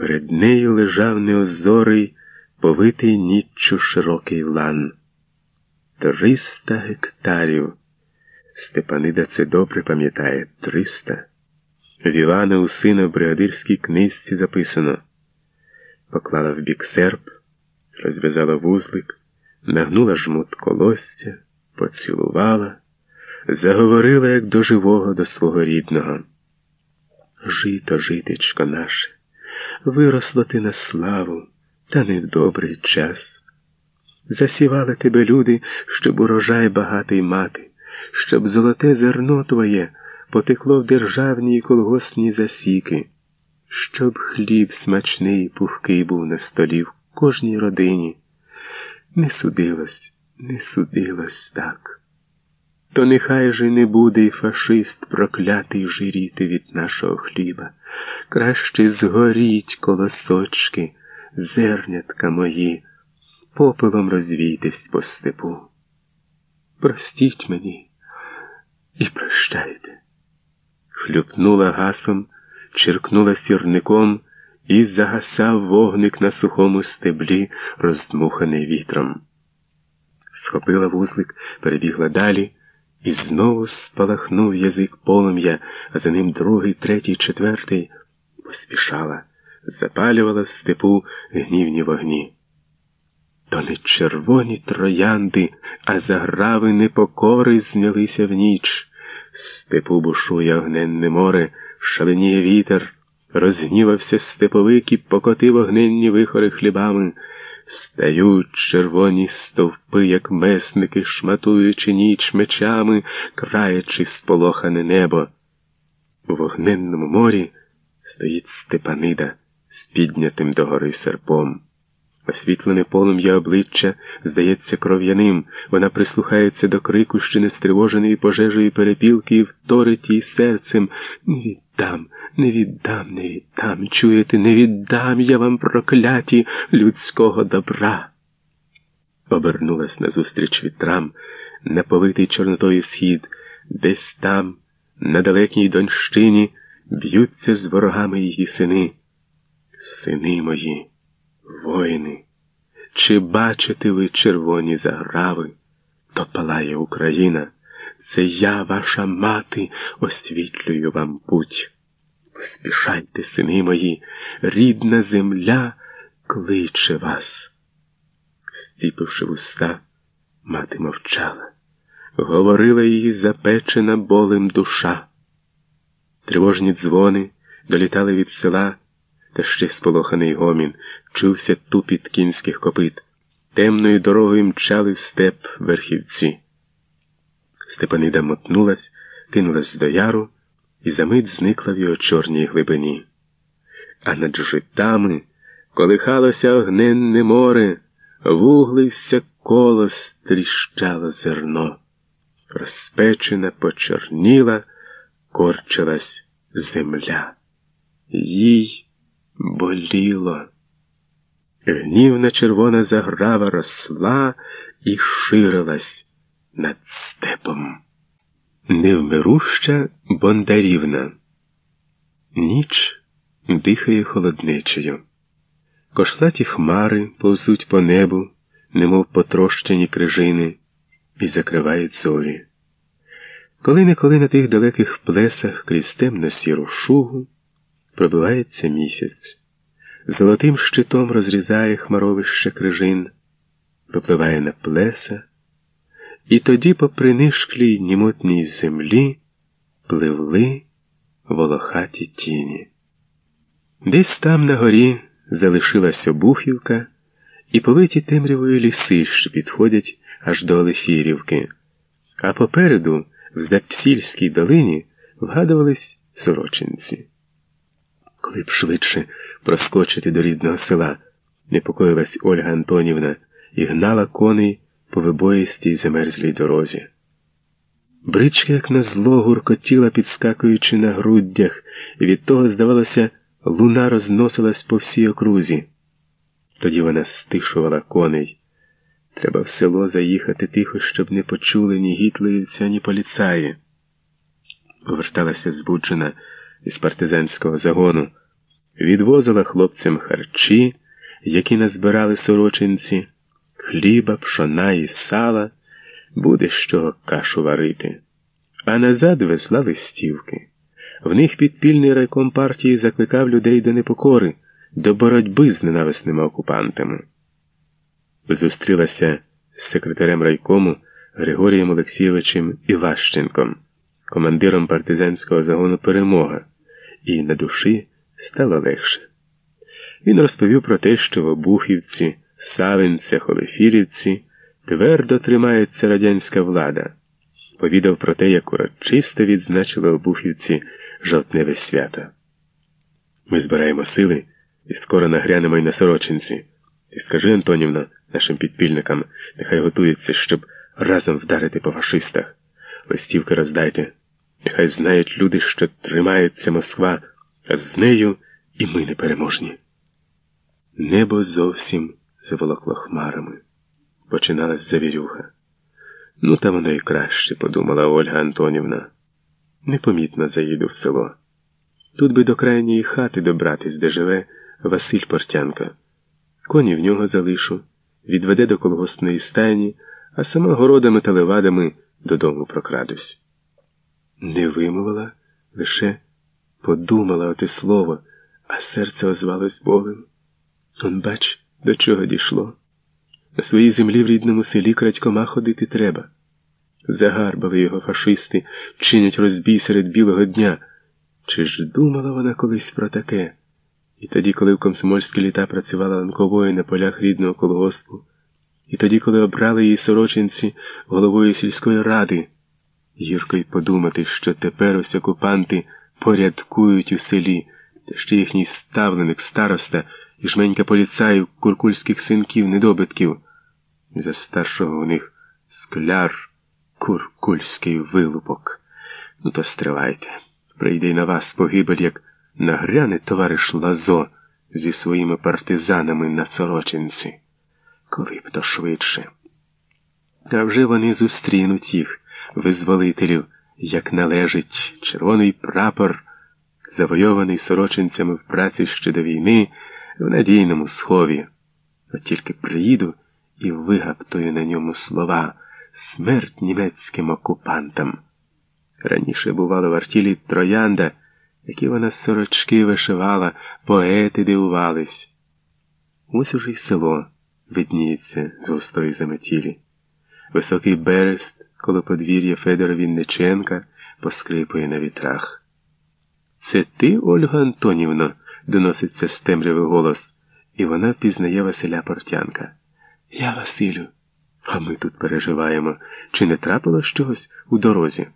Перед нею лежав неозорий, повитий ніччю широкий лан. Триста гектарів. Степанида це добре пам'ятає триста. В Івана у сина в бригадирській книжці записано. Поклала в бік серп, розв'язала вузлик, нагнула жмут колостя, поцілувала, заговорила, як до живого, до свого рідного. Жито, житечко наше, виросло ти на славу, та не в добрий час. Засівали тебе люди, щоб урожай багатий мати, щоб золоте зерно твоє потекло в державні і колгоспні засіки, щоб хліб смачний, пухкий був на столі в кожній родині. Не судилось, не судилось так. То нехай же не буде й фашист проклятий жиріти від нашого хліба. Краще згоріть колосочки, зернятка мої, попелом розвійтесь по степу. Простіть мені і прощайте. Хлюпнула гасом, черкнула сірником і загасав вогник на сухому стеблі, роздмуханий вітром. Схопила вузлик, перебігла далі, і знову спалахнув язик полум'я, а за ним другий, третій, четвертий поспішала, запалювала в степу гнівні вогні. То не червоні троянди, а заграви непокори знялися в ніч. Степу бушує огненне море, шаленіє вітер, розгнівався степовик і покотив огненні вихори хлібами. Стають червоні стовпи, як месники, шматуючи ніч мечами, краячи сполохане небо. У вогненному морі стоїть степанида з піднятим догори серпом. Освітлене полум'я обличчя здається кров'яним, вона прислухається до крику, ще не стривоженої пожежею перепілки, і вторить їй серцем віддам, не віддам, не віддам. Чуєте, не віддам я вам прокляті людського добра. Обернулась назустріч вітрам, на повитий чорнотою схід, десь там, на далекій донщині, б'ються з ворогами її сини. Сини мої воїни, чи бачите ви червоні заграви, то палає Україна, це я, ваша мати, освітлюю вам путь. Поспішайте, сини мої, рідна земля кличе вас. Стіпивши вуста, мати мовчала, говорила її запечена болем душа. Тривожні дзвони долітали від села та ще сполоханий гомін, чувся тупіт кінських копит. Темною дорогою мчали в степ верхівці. Степанида мотнулась, кинулась до яру і за мить зникла в його чорній глибині. А над житами колихалося огненне море, вуглився колос, тріщало зерно. Розпечена, почорніла, корчилась земля. Їй боліло. Гнівна червона заграва росла і ширилась над степом. Невмируща бондарівна. Ніч дихає холодничею. Кошлаті хмари повзуть по небу, немов потрощені крижини, і закривають зорі. Коли неколи на тих далеких плесах крізь темно сіру шугу пробивається місяць, золотим щитом розрізає хмаровище крижин, попливає на плеса, і тоді по принишклій німотній землі пливли волохаті тіні. Десь там на горі залишилась обухівка і повиті темрявою ліси, що підходять аж до Олефірівки, а попереду, в Запсільській долині, вгадувались сорочинці коли б швидше проскочити до рідного села, непокоїлась Ольга Антонівна і гнала коней по вибоїстій замерзлій дорозі. Бричка, як на зло, гуркотіла, підскакуючи на груддях, і від того, здавалося, луна розносилась по всій окрузі. Тоді вона стишувала коней. Треба в село заїхати тихо, щоб не почули ні гітлерівця, ні поліцаї. Поверталася збуджена із партизанського загону, відвозила хлопцям харчі, які назбирали сорочинці, хліба, пшона і сала, буде чого кашу варити. А назад везла листівки. В них підпільний райком партії закликав людей до непокори, до боротьби з ненависними окупантами. Зустрілася з секретарем райкому Григорієм Олексійовичем Іващенком, командиром партизанського загону Перемога, і на душі стало легше. Він розповів про те, що в Обухівці, Савинцях, Олефірівці твердо тримається радянська влада, повідав про те, як урочисто відзначили Обухівці жовтневе свято. Ми збираємо сили і скоро нагрянемо й на сорочинці. І скажи, Антонівна, нашим підпільникам, нехай готуються, щоб разом вдарити по фашистах. Листівки роздайте. Нехай знають люди, що тримається Москва, а з нею і ми непереможні. Небо зовсім заволокло хмарами. Починалась завірюха. Ну, та воно і краще, подумала Ольга Антонівна. Непомітно заїду в село. Тут би до крайньої хати добратись, де живе Василь Портянка. Коні в нього залишу, відведе до колгоспної стайні, а сама городами та левадами додому прокрадусь. Не вимовила, лише подумала оте слово, а серце озвалось болем. Он, бач, до чого дійшло. На своїй землі в рідному селі крадькома ходити треба. Загарбали його фашисти, чинять розбій серед білого дня. Чи ж думала вона колись про таке? І тоді, коли в комсомольські літа працювала ланковою на полях рідного колгоспу, і тоді, коли обрали її сорочинці головою сільської ради, гірко й подумати, що тепер ось окупанти порядкують у селі, та ще їхній ставленик, староста і жменька поліцаїв, куркульських синків, недобитків. За старшого у них скляр, куркульський вилупок. Ну, то стривайте. Прийде й на вас погибель, як нагряне товариш Лазо зі своїми партизанами на сорочинці. Коли б то швидше. А вже вони зустрінуть їх, визволителів, як належить червоний прапор, завойований сорочинцями в праці ще до війни в надійному схові. От тільки приїду і вигаптую на ньому слова смерть німецьким окупантам. Раніше бувало в артілі троянда, які вона сорочки вишивала, поети дивувались. Ось уже й село видніється з густої заметілі. Високий берест коло подвір'я Федора Вінниченка поскрипує на вітрах. Це ти, Ольга Антонівна? Доноситься з темряви голос, і вона пізнає Василя Портянка. Я, Василю, а ми тут переживаємо, чи не трапилось чогось у дорозі?